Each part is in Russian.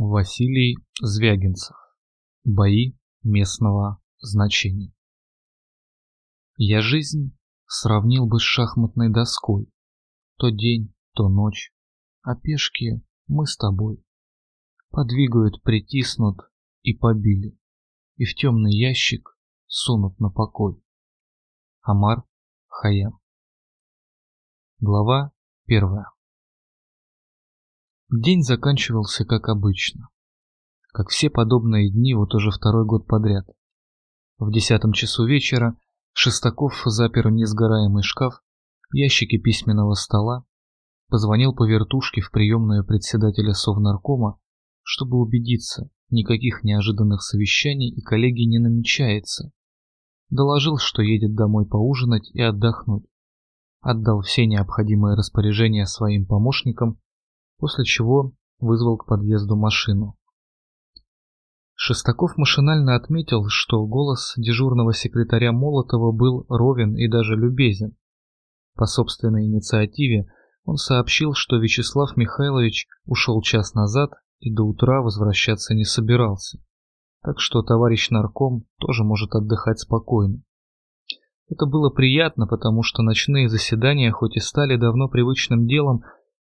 Василий Звягинцев. Бои местного значения. Я жизнь сравнил бы с шахматной доской. То день, то ночь, а пешки мы с тобой. Подвигают, притиснут и побили, и в темный ящик сунут на покой. Амар Хаям. Глава первая. День заканчивался как обычно. Как все подобные дни вот уже второй год подряд. В десятом часу вечера Шестаков запер несгораемый шкаф, ящики письменного стола, позвонил по вертушке в приемную председателя Совнаркома, чтобы убедиться, никаких неожиданных совещаний и коллегий не намечается. Доложил, что едет домой поужинать и отдохнуть. Отдал все необходимые распоряжения своим помощникам после чего вызвал к подъезду машину. Шестаков машинально отметил, что голос дежурного секретаря Молотова был ровен и даже любезен. По собственной инициативе он сообщил, что Вячеслав Михайлович ушел час назад и до утра возвращаться не собирался. Так что товарищ нарком тоже может отдыхать спокойно. Это было приятно, потому что ночные заседания хоть и стали давно привычным делом,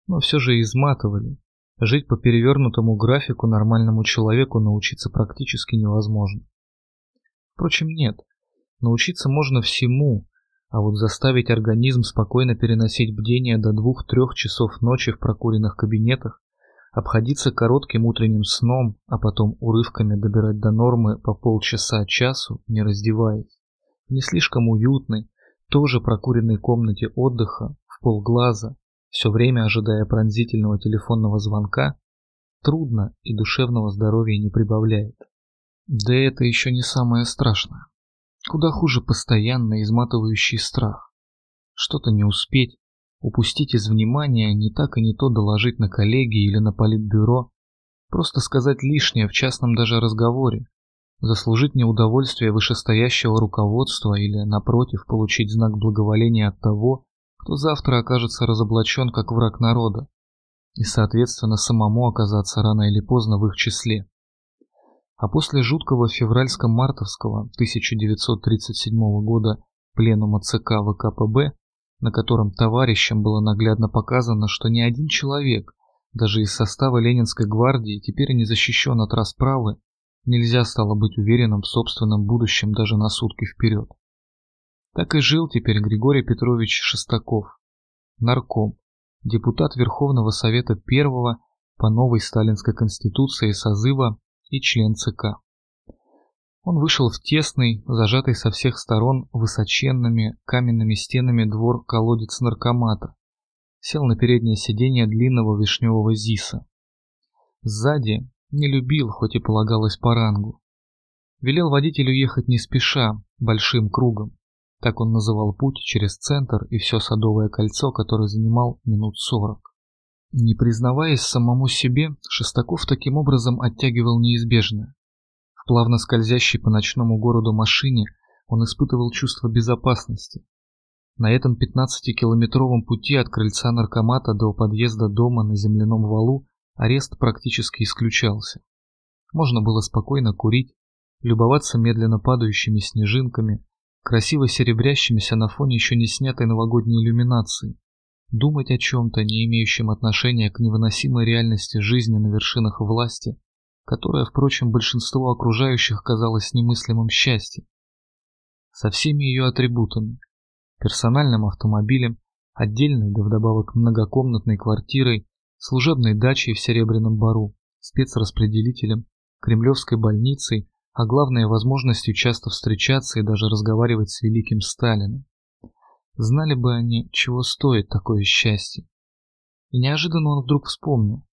но все же изматывали. Жить по перевернутому графику нормальному человеку научиться практически невозможно. Впрочем, нет. Научиться можно всему, а вот заставить организм спокойно переносить бдение до двух-трех часов ночи в прокуренных кабинетах, обходиться коротким утренним сном, а потом урывками добирать до нормы по полчаса-часу, не раздеваясь, не слишком уютной, тоже прокуренной комнате отдыха, в полглаза, все время ожидая пронзительного телефонного звонка, трудно и душевного здоровья не прибавляет. Да это еще не самое страшное. Куда хуже постоянно изматывающий страх. Что-то не успеть, упустить из внимания, не так и не то доложить на коллеги или на политбюро, просто сказать лишнее в частном даже разговоре, заслужить неудовольствие вышестоящего руководства или, напротив, получить знак благоволения от того, кто завтра окажется разоблачен как враг народа, и, соответственно, самому оказаться рано или поздно в их числе. А после жуткого февральско-мартовского 1937 года пленума ЦК ВКПБ, на котором товарищам было наглядно показано, что ни один человек, даже из состава Ленинской гвардии, теперь не защищен от расправы, нельзя стало быть уверенным в собственном будущем даже на сутки вперед. Так и жил теперь Григорий Петрович Шестаков, нарком, депутат Верховного Совета первого по новой сталинской конституции созыва и член ЦК. Он вышел в тесный, зажатый со всех сторон высоченными каменными стенами двор-колодец наркомата, сел на переднее сиденье длинного вишневого ЗИСа. Сзади не любил, хоть и полагалось по рангу. Велел водителю ехать не спеша, большим кругом. Так он называл путь через центр и все садовое кольцо, которое занимал минут сорок. Не признаваясь самому себе, Шестаков таким образом оттягивал неизбежное. В плавно скользящей по ночному городу машине он испытывал чувство безопасности. На этом 15-километровом пути от крыльца наркомата до подъезда дома на земляном валу арест практически исключался. Можно было спокойно курить, любоваться медленно падающими снежинками, красиво серебрящимися на фоне еще не снятой новогодней иллюминации, думать о чем-то, не имеющем отношения к невыносимой реальности жизни на вершинах власти, которая, впрочем, большинству окружающих казалась немыслимым счастьем. Со всеми ее атрибутами, персональным автомобилем, отдельной да вдобавок многокомнатной квартирой, служебной дачей в Серебряном Бару, спецраспределителем, кремлевской больницей а главное возможностью часто встречаться и даже разговаривать с великим Сталиным. Знали бы они, чего стоит такое счастье. И неожиданно он вдруг вспомнил.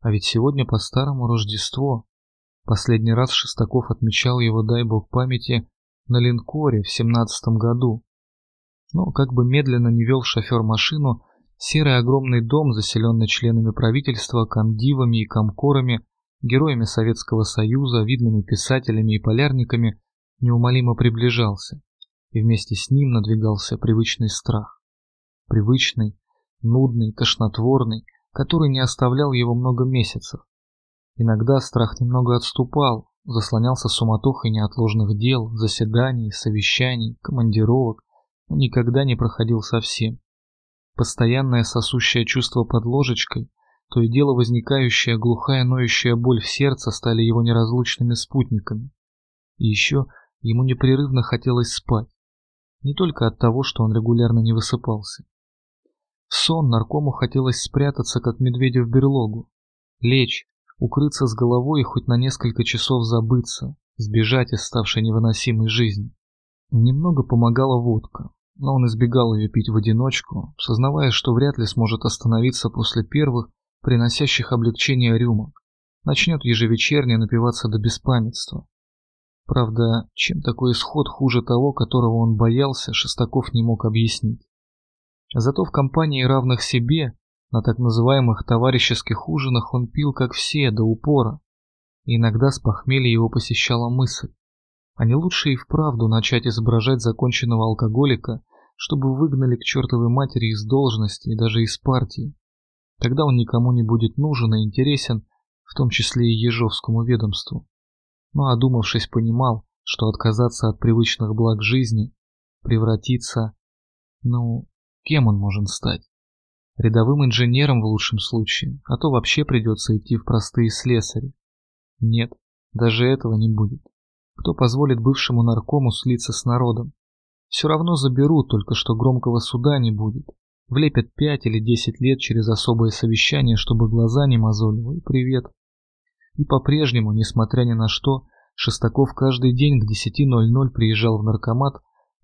А ведь сегодня по-старому Рождество. Последний раз Шестаков отмечал его, дай бог памяти, на линкоре в семнадцатом году. Но как бы медленно не вел шофер машину, серый огромный дом, заселенный членами правительства, комдивами и комкорами, героями Советского Союза, видными писателями и полярниками, неумолимо приближался, и вместе с ним надвигался привычный страх. Привычный, нудный, тошнотворный, который не оставлял его много месяцев. Иногда страх немного отступал, заслонялся суматохой неотложных дел, заседаний, совещаний, командировок, но никогда не проходил совсем. Постоянное сосущее чувство под ложечкой, то и дело возникающая глухая ноющая боль в сердце стали его неразлучными спутниками. И еще ему непрерывно хотелось спать. Не только от того, что он регулярно не высыпался. В сон наркому хотелось спрятаться, как медведю в берлогу, лечь, укрыться с головой и хоть на несколько часов забыться, сбежать из ставшей невыносимой жизни. Немного помогала водка, но он избегал ее пить в одиночку, сознавая, что вряд ли сможет остановиться после первых, приносящих облегчение рюмок. Начнет ежевечерне напиваться до беспамятства. Правда, чем такой исход хуже того, которого он боялся, Шестаков не мог объяснить. Зато в компании равных себе на так называемых товарищеских ужинах он пил, как все, до упора. И иногда с похмелья его посещала мысль. А не лучше и вправду начать изображать законченного алкоголика, чтобы выгнали к чертовой матери из должности и даже из партии. Тогда он никому не будет нужен и интересен, в том числе и Ежовскому ведомству. Но одумавшись, понимал, что отказаться от привычных благ жизни, превратиться... Ну, кем он может стать? Рядовым инженером в лучшем случае, а то вообще придется идти в простые слесари. Нет, даже этого не будет. Кто позволит бывшему наркому слиться с народом? Все равно заберут, только что громкого суда не будет. Влепят пять или десять лет через особое совещание, чтобы глаза не мозолило, и привет. И по-прежнему, несмотря ни на что, Шестаков каждый день к 10.00 приезжал в наркомат,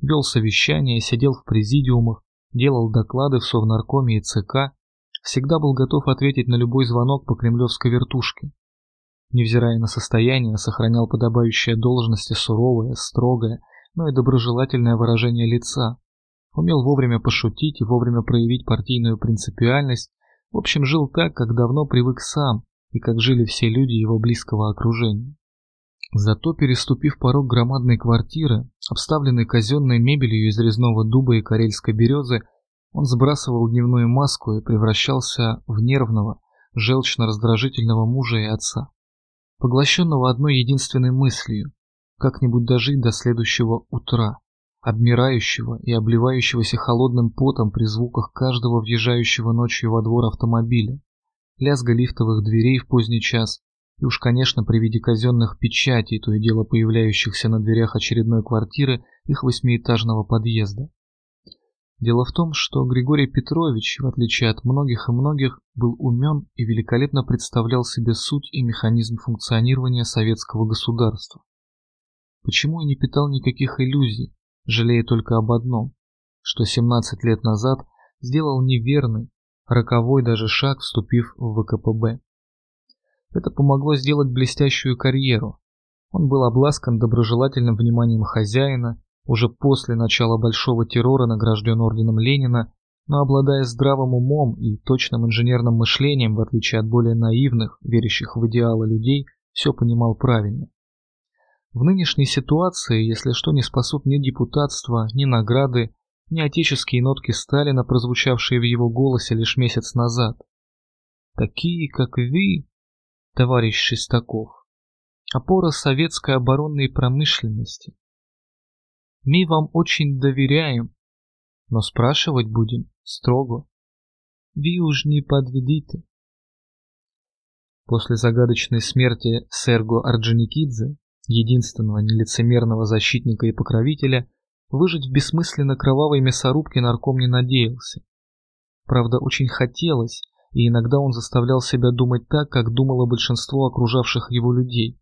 вел совещания, сидел в президиумах, делал доклады в Совнаркоме и ЦК, всегда был готов ответить на любой звонок по кремлевской вертушке. Невзирая на состояние, сохранял подобающее должности суровое, строгое, но и доброжелательное выражение лица. Умел вовремя пошутить и вовремя проявить партийную принципиальность, в общем, жил так, как давно привык сам и как жили все люди его близкого окружения. Зато, переступив порог громадной квартиры, обставленной казенной мебелью из резного дуба и карельской березы, он сбрасывал дневную маску и превращался в нервного, желчно-раздражительного мужа и отца, поглощенного одной единственной мыслью – как-нибудь дожить до следующего утра, обмирающего и обливающегося холодным потом при звуках каждого въезжающего ночью во двор автомобиля, лязга лифтовых дверей в поздний час и уж, конечно, при виде казенных печатей, то и дело появляющихся на дверях очередной квартиры их восьмиэтажного подъезда. Дело в том, что Григорий Петрович, в отличие от многих и многих, был умен и великолепно представлял себе суть и механизм функционирования советского государства. Почему и не питал никаких иллюзий, жалея только об одном, что 17 лет назад сделал неверный, роковой даже шаг, вступив в ВКПБ. Это помогло сделать блестящую карьеру. Он был обласкан доброжелательным вниманием хозяина, уже после начала большого террора награжден орденом Ленина, но обладая здравым умом и точным инженерным мышлением, в отличие от более наивных, верящих в идеалы людей, все понимал правильно. В нынешней ситуации, если что, не спасут ни депутатство, ни награды, ни отеческие нотки Сталина, прозвучавшие в его голосе лишь месяц назад. Такие, как вы, товарищ Шестаков, опора советской оборонной промышленности. Мы вам очень доверяем, но спрашивать будем строго. Вы уж не подведите. После загадочной смерти Серго Орджоникидзе, единственного нелицемерного защитника и покровителя, выжить в бессмысленно кровавой мясорубке нарком не надеялся. Правда, очень хотелось, и иногда он заставлял себя думать так, как думало большинство окружавших его людей,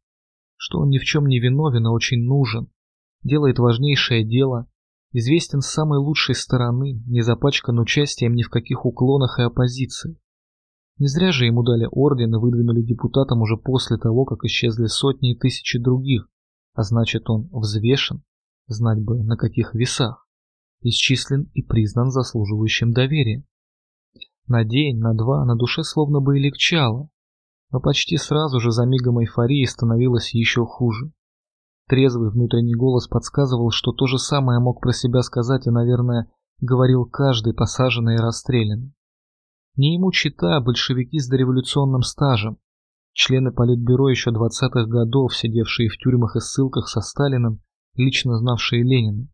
что он ни в чем не виновен и очень нужен, делает важнейшее дело, известен с самой лучшей стороны, не запачкан участием ни в каких уклонах и оппозиции. Не зря же ему дали орден и выдвинули депутатом уже после того, как исчезли сотни и тысячи других, а значит он взвешен, знать бы на каких весах, исчислен и признан заслуживающим доверия. На день, на два, на душе словно бы и легчало, но почти сразу же за мигом эйфории становилось еще хуже. Трезвый внутренний голос подсказывал, что то же самое мог про себя сказать и, наверное, говорил каждый посаженный и расстрелянный. Не ему чита большевики с дореволюционным стажем. Члены Политбюро еще 20-х годов, сидевшие в тюрьмах и ссылках со Сталиным, лично знавшие Ленина.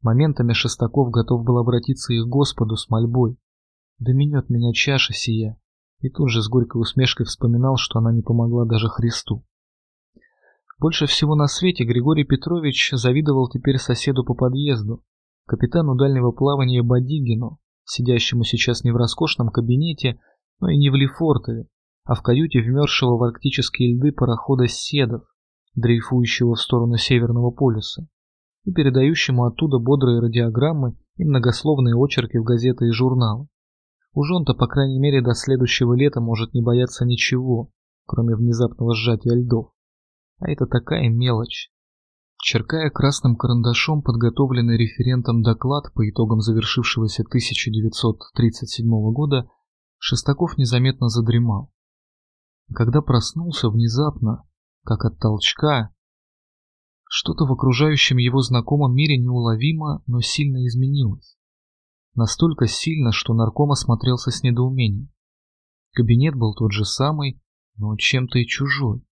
Моментами Шестаков готов был обратиться и к Господу с мольбой. «Да минет меня чаша сия», и тут же с горькой усмешкой вспоминал, что она не помогла даже Христу. Больше всего на свете Григорий Петрович завидовал теперь соседу по подъезду, капитану дальнего плавания Бадигину, сидящему сейчас не в роскошном кабинете, но и не в Лефортове, а в каюте вмерзшего в арктические льды парохода «Седов», дрейфующего в сторону Северного полюса, и передающему оттуда бодрые радиограммы и многословные очерки в газеты и журналы. Уж он-то, по крайней мере, до следующего лета может не бояться ничего, кроме внезапного сжатия льдов. А это такая мелочь. Черкая красным карандашом подготовленный референтом доклад по итогам завершившегося 1937 года, Шестаков незаметно задремал. Когда проснулся внезапно, как от толчка, что-то в окружающем его знакомом мире неуловимо, но сильно изменилось. Настолько сильно, что нарком осмотрелся с недоумением. Кабинет был тот же самый, но чем-то и чужой.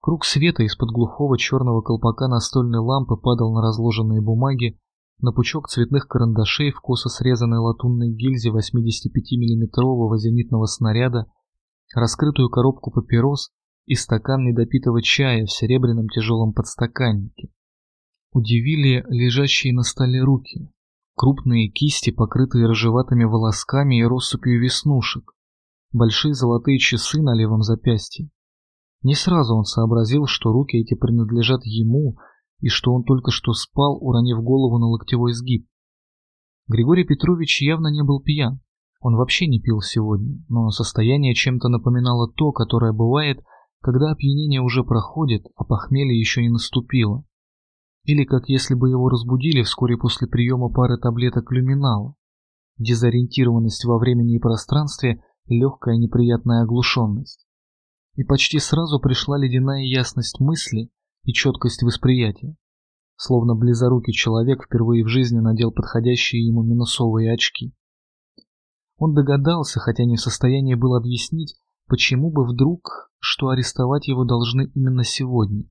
Круг света из-под глухого черного колпака настольной лампы падал на разложенные бумаги, на пучок цветных карандашей в косо срезанной латунной гильзе 85-миллиметрового зенитного снаряда, раскрытую коробку папирос и стакан недопитого чая в серебряном тяжелом подстаканнике. Удивили лежащие на столе руки, крупные кисти, покрытые рыжеватыми волосками и россыпью веснушек, большие золотые часы на левом запястье, не сразу он сообразил, что руки эти принадлежат ему и что он только что спал, уронив голову на локтевой сгиб. Григорий Петрович явно не был пьян. Он вообще не пил сегодня, но состояние чем-то напоминало то, которое бывает, когда опьянение уже проходит, а похмелье еще не наступило. Или как если бы его разбудили вскоре после приема пары таблеток люминала. Дезориентированность во времени и пространстве, легкая неприятная оглушенность и почти сразу пришла ледяная ясность мысли и четкость восприятия. Словно близорукий человек впервые в жизни надел подходящие ему минусовые очки. Он догадался, хотя не в состоянии был объяснить, почему бы вдруг, что арестовать его должны именно сегодня.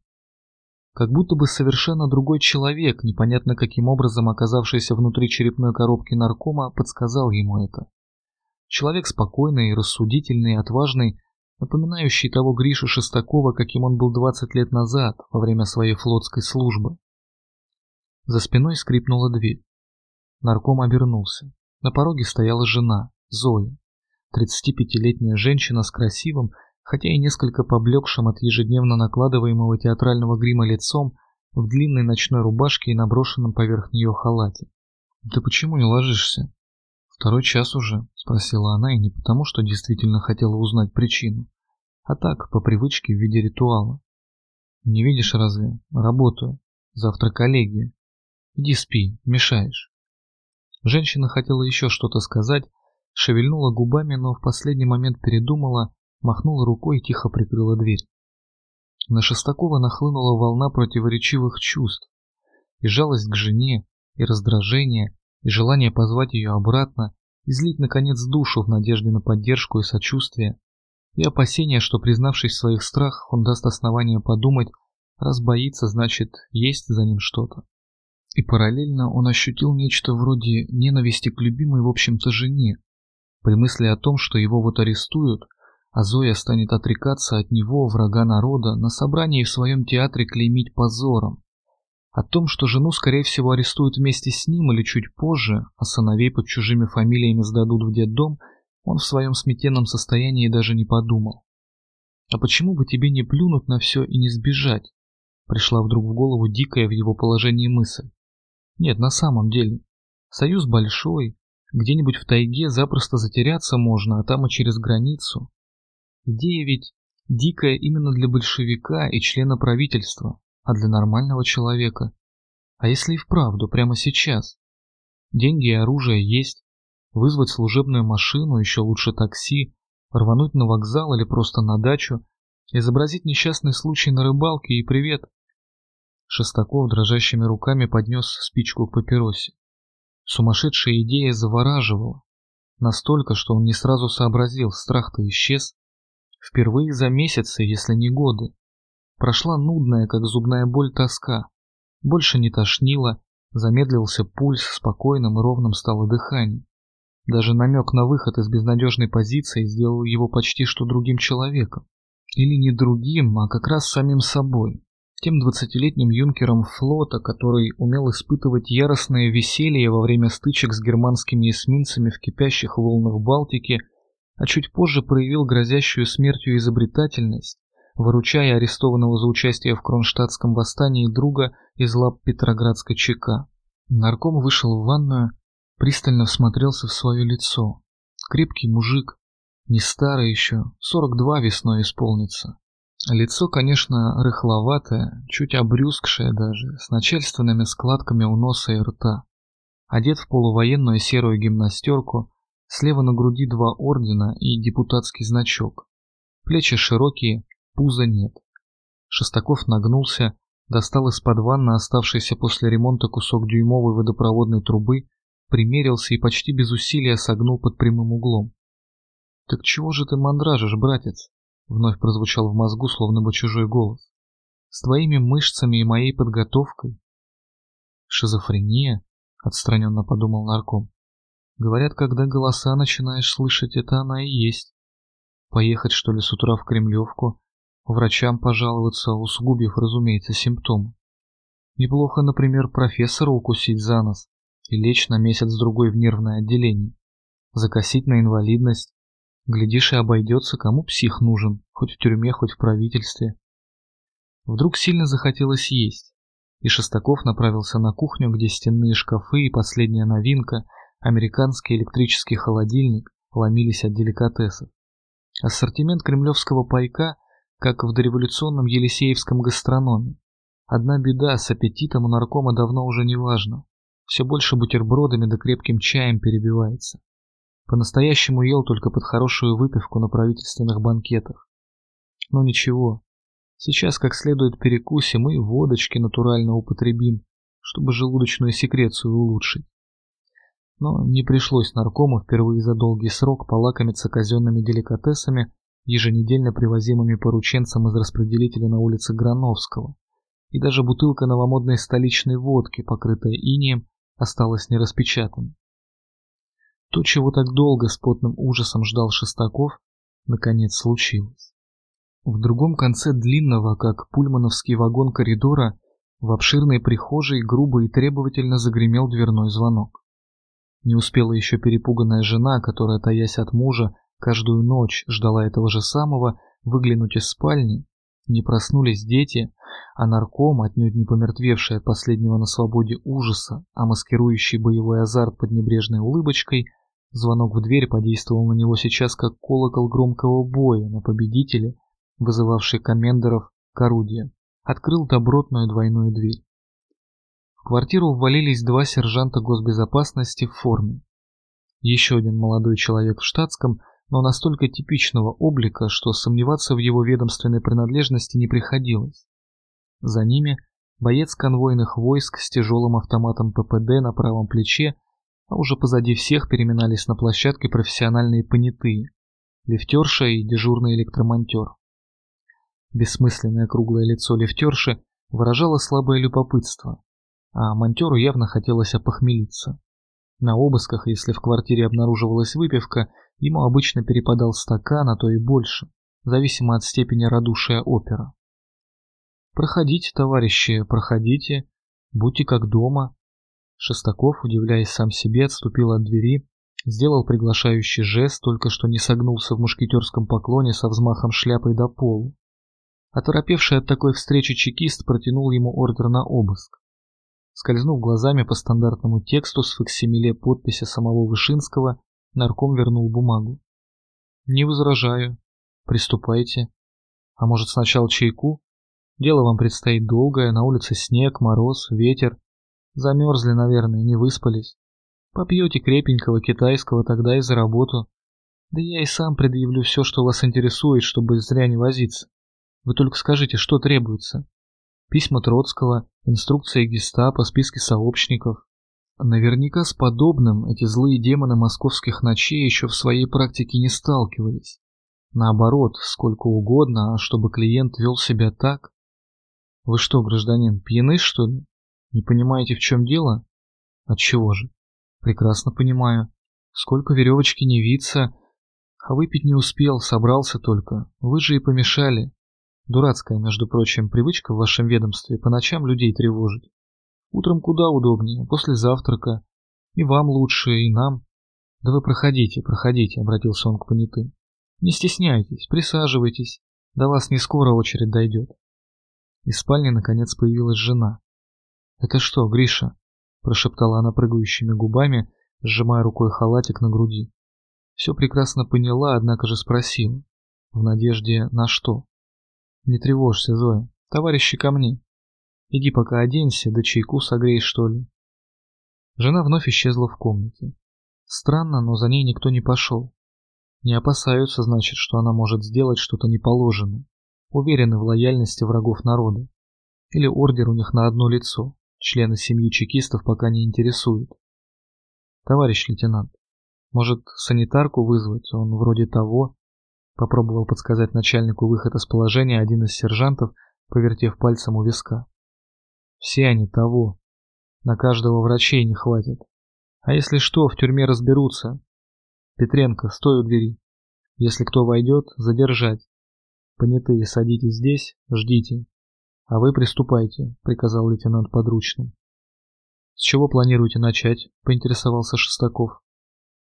Как будто бы совершенно другой человек, непонятно каким образом оказавшийся внутри черепной коробки наркома, подсказал ему это. Человек спокойный, рассудительный, отважный, напоминающий того Гришу Шестакова, каким он был 20 лет назад, во время своей флотской службы. За спиной скрипнула дверь. Нарком обернулся. На пороге стояла жена, Зоя, 35-летняя женщина с красивым, хотя и несколько поблекшим от ежедневно накладываемого театрального грима лицом, в длинной ночной рубашке и наброшенном поверх нее халате. «Ты почему не ложишься?» «Второй час уже?» – спросила она, и не потому, что действительно хотела узнать причину, а так, по привычке в виде ритуала. «Не видишь разве? Работаю. Завтра коллегия. Иди спи, мешаешь». Женщина хотела еще что-то сказать, шевельнула губами, но в последний момент передумала, махнула рукой и тихо прикрыла дверь. На Шестакова нахлынула волна противоречивых чувств. И жалость к жене, и раздражение, и желание позвать ее обратно, излить наконец душу в надежде на поддержку и сочувствие, и опасение, что признавшись в своих страхах, он даст основание подумать, раз боится, значит, есть за ним что-то. И параллельно он ощутил нечто вроде ненависти к любимой, в общем-то, жене, при мысли о том, что его вот арестуют, а Зоя станет отрекаться от него, врага народа, на собрании в своем театре клеймить позором. О том, что жену, скорее всего, арестуют вместе с ним или чуть позже, а сыновей под чужими фамилиями сдадут в детдом, он в своем сметенном состоянии даже не подумал. А почему бы тебе не плюнуть на все и не сбежать? Пришла вдруг в голову дикая в его положении мысль. Нет, на самом деле. Союз большой, где-нибудь в тайге запросто затеряться можно, а там и через границу. Идея ведь дикая именно для большевика и члена правительства а для нормального человека. А если и вправду, прямо сейчас? Деньги и оружие есть, вызвать служебную машину, еще лучше такси, рвануть на вокзал или просто на дачу, изобразить несчастный случай на рыбалке и привет. Шестаков дрожащими руками поднес спичку к папиросе. Сумасшедшая идея завораживала. Настолько, что он не сразу сообразил, страх-то исчез. Впервые за месяцы, если не годы. Прошла нудная, как зубная боль, тоска. Больше не тошнило, замедлился пульс, спокойным и ровным стало дыхание. Даже намек на выход из безнадежной позиции сделал его почти что другим человеком. Или не другим, а как раз самим собой. Тем двадцатилетним юнкером флота, который умел испытывать яростное веселье во время стычек с германскими эсминцами в кипящих волнах Балтики, а чуть позже проявил грозящую смертью изобретательность, выручая арестованного за участие в кронштадтском восстании друга из лап Петроградской ЧК. Нарком вышел в ванную, пристально всмотрелся в свое лицо. Крепкий мужик, не старый еще, 42 весной исполнится. Лицо, конечно, рыхловатое, чуть обрюзгшее даже, с начальственными складками у носа и рта. Одет в полувоенную серую гимнастерку, слева на груди два ордена и депутатский значок. Плечи широкие, пуза нет. Шестаков нагнулся, достал из-под ванны оставшийся после ремонта кусок дюймовой водопроводной трубы, примерился и почти без усилия согнул под прямым углом. «Так чего же ты мандражишь, братец?» Вновь прозвучал в мозгу, словно бы чужой голос. «С твоими мышцами и моей подготовкой?» «Шизофрения?» — отстраненно подумал нарком. «Говорят, когда голоса начинаешь слышать, это она и есть. Поехать, что ли, с утра в Кремлевку, врачам пожаловаться, усугубив, разумеется, симптомы. Неплохо, например, профессора укусить за нос и лечь на месяц-другой в нервное отделение, закосить на инвалидность, Глядишь, и обойдется, кому псих нужен, хоть в тюрьме, хоть в правительстве. Вдруг сильно захотелось есть, и Шестаков направился на кухню, где стенные шкафы и последняя новинка, американский электрический холодильник, ломились от деликатесов. Ассортимент кремлевского пайка, как в дореволюционном Елисеевском гастрономе. Одна беда, с аппетитом у наркома давно уже не важно. Все больше бутербродами да крепким чаем перебивается. По-настоящему ел только под хорошую выпивку на правительственных банкетах. Но ничего, сейчас как следует перекусим и водочки натурально употребим, чтобы желудочную секрецию улучшить. Но не пришлось наркому впервые за долгий срок полакомиться казенными деликатесами, еженедельно привозимыми порученцем из распределителя на улице Грановского, и даже бутылка новомодной столичной водки, покрытая инеем, осталась нераспечатанной. То, чего так долго с потным ужасом ждал Шестаков, наконец случилось. В другом конце длинного, как пульмановский вагон коридора, в обширной прихожей грубо и требовательно загремел дверной звонок. Не успела еще перепуганная жена, которая, таясь от мужа, каждую ночь ждала этого же самого, выглянуть из спальни, не проснулись дети, а нарком, отнюдь не помертвевший от последнего на свободе ужаса, а маскирующий боевой азарт под небрежной улыбочкой, Звонок в дверь подействовал на него сейчас как колокол громкого боя на победителя, вызывавший комендоров к орудию. Открыл добротную двойную дверь. В квартиру ввалились два сержанта госбезопасности в форме. Еще один молодой человек в штатском, но настолько типичного облика, что сомневаться в его ведомственной принадлежности не приходилось. За ними боец конвойных войск с тяжелым автоматом ППД на правом плече а уже позади всех переминались на площадке профессиональные понятые, лифтерша и дежурный электромонтер. Бессмысленное круглое лицо лифтерши выражало слабое любопытство, а монтеру явно хотелось опохмелиться. На обысках, если в квартире обнаруживалась выпивка, ему обычно перепадал стакан, а то и больше, зависимо от степени радушия опера. «Проходите, товарищи, проходите, будьте как дома», Шестаков, удивляясь сам себе, отступил от двери, сделал приглашающий жест, только что не согнулся в мушкетерском поклоне со взмахом шляпой до полу. Оторопевший от такой встречи чекист протянул ему ордер на обыск. Скользнув глазами по стандартному тексту с факсимиле подписи самого Вышинского, нарком вернул бумагу. «Не возражаю. Приступайте. А может, сначала чайку? Дело вам предстоит долгое, на улице снег, мороз, ветер. Замерзли, наверное, не выспались. Попьете крепенького китайского, тогда и за работу. Да я и сам предъявлю все, что вас интересует, чтобы зря не возиться. Вы только скажите, что требуется. Письма Троцкого, инструкции гестапо, списки сообщников. Наверняка с подобным эти злые демоны московских ночей еще в своей практике не сталкивались. Наоборот, сколько угодно, а чтобы клиент вел себя так. Вы что, гражданин, пьяны, что ли? Не понимаете, в чем дело? Отчего же? Прекрасно понимаю. Сколько веревочки не виться, а выпить не успел, собрался только. Вы же и помешали. Дурацкая, между прочим, привычка в вашем ведомстве по ночам людей тревожить. Утром куда удобнее, после завтрака. И вам лучше, и нам. Да вы проходите, проходите, обратился он к понятым. Не стесняйтесь, присаживайтесь. До вас не скоро очередь дойдет. Из спальни наконец появилась жена. «Это что, Гриша?» – прошептала она прыгающими губами, сжимая рукой халатик на груди. Все прекрасно поняла, однако же спросила. В надежде на что? «Не тревожься, Зоя. Товарищи ко мне. Иди пока оденься, да чайку согрей, что ли». Жена вновь исчезла в комнате. Странно, но за ней никто не пошел. Не опасаются, значит, что она может сделать что-то неположенное. Уверены в лояльности врагов народа. Или ордер у них на одно лицо. Члены семьи чекистов пока не интересуют. Товарищ лейтенант, может санитарку вызвать? Он вроде того. Попробовал подсказать начальнику выход из положения один из сержантов, повертев пальцем у виска. Все они того. На каждого врачей не хватит. А если что, в тюрьме разберутся. Петренко, стой у двери. Если кто войдет, задержать. Понятые, садитесь здесь, ждите. А вы приступайте, приказал лейтенант подручным. С чего планируете начать? Поинтересовался Шестаков.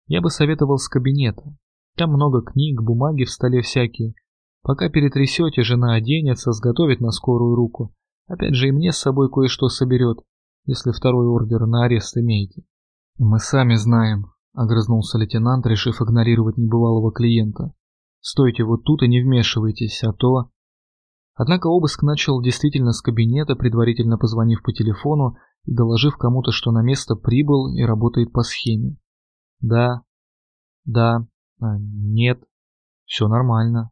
Я бы советовал с кабинета. Там много книг, бумаги в столе всякие. Пока перетрясете, жена оденется, сготовит на скорую руку. Опять же и мне с собой кое-что соберет, если второй ордер на арест имеете. Мы сами знаем, огрызнулся лейтенант, решив игнорировать небывалого клиента. Стойте вот тут и не вмешивайтесь, а то... Однако обыск начал действительно с кабинета, предварительно позвонив по телефону и доложив кому-то, что на место прибыл и работает по схеме. Да. Да. А, нет. Все нормально.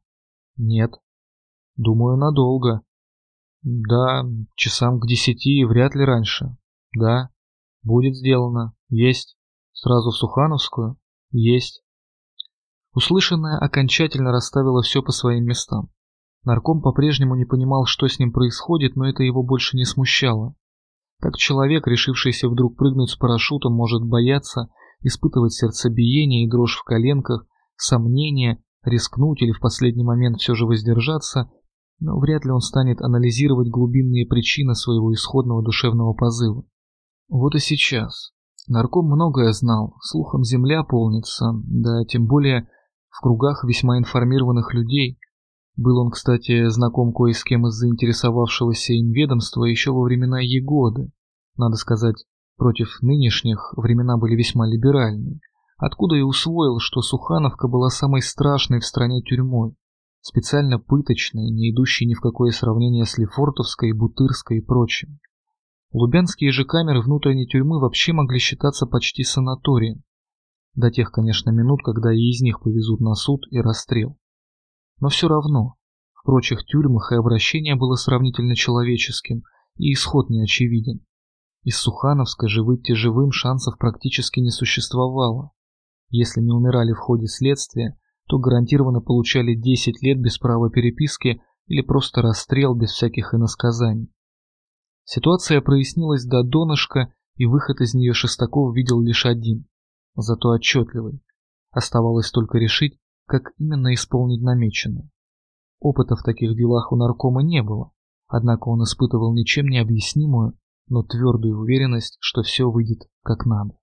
Нет. Думаю, надолго. Да, часам к десяти, вряд ли раньше. Да. Будет сделано. Есть. Сразу в Сухановскую? Есть. Услышанное окончательно расставило все по своим местам. Нарком по-прежнему не понимал, что с ним происходит, но это его больше не смущало. Как человек, решившийся вдруг прыгнуть с парашютом, может бояться, испытывать сердцебиение и дрожь в коленках, сомнения, рискнуть или в последний момент все же воздержаться, но вряд ли он станет анализировать глубинные причины своего исходного душевного позыва. Вот и сейчас. Нарком многое знал, слухом земля полнится, да тем более в кругах весьма информированных людей. Был он, кстати, знаком кое с кем из заинтересовавшегося им ведомства еще во времена Егоды. Надо сказать, против нынешних времена были весьма либеральные, откуда и усвоил, что Сухановка была самой страшной в стране тюрьмой, специально пыточной, не идущей ни в какое сравнение с Лефортовской, Бутырской и прочим. Лубянские же камеры внутренней тюрьмы вообще могли считаться почти санаторием, до тех, конечно, минут, когда и из них повезут на суд и расстрел. Но все равно, в прочих тюрьмах и обращение было сравнительно человеческим, и исход не очевиден. Из Сухановска же выйти живым шансов практически не существовало. Если не умирали в ходе следствия, то гарантированно получали 10 лет без права переписки или просто расстрел без всяких иносказаний. Ситуация прояснилась до донышка, и выход из нее Шестаков видел лишь один зато отчетливый. Оставалось только решить, как именно исполнить намеченное. Опыта в таких делах у наркома не было, однако он испытывал ничем не объяснимую, но твердую уверенность, что все выйдет как надо.